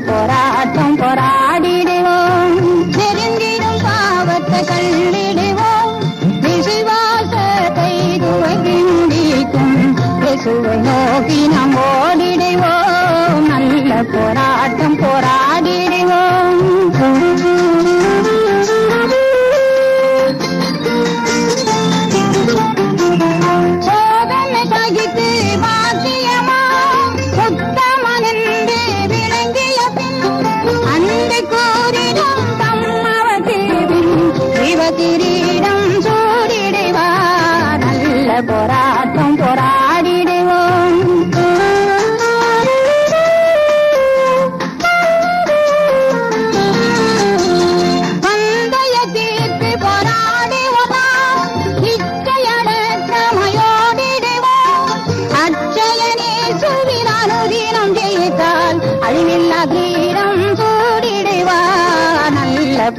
போராட்டம் போராடிடுவோம். நெருங்கிடும் பாவத்தை கள்ளிடுவோம் விசுவாச கைதுவை கிண்டிக்கும் இயேசுவை நோக்கி நாம் ஓடிடுவோம். நல்ல போராட்டம்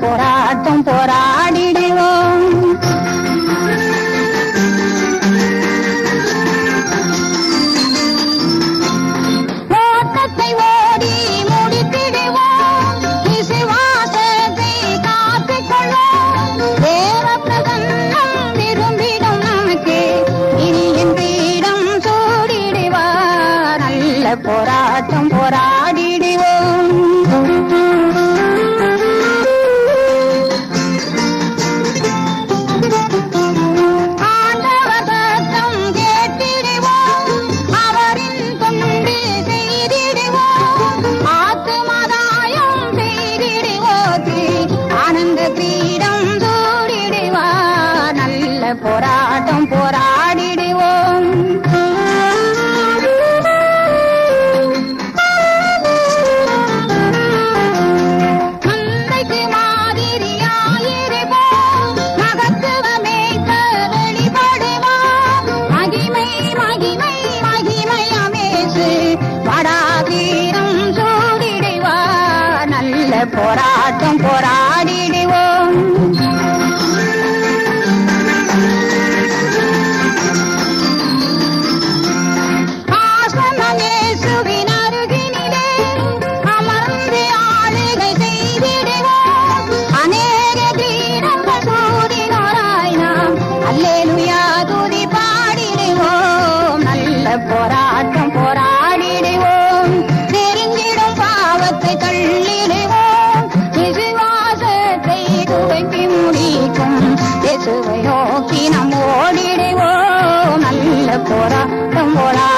போராட்டம் போரா போராட்டம் போராடிடுவோம். போராட்டம் போராடிடுவோம் tambora, tambora.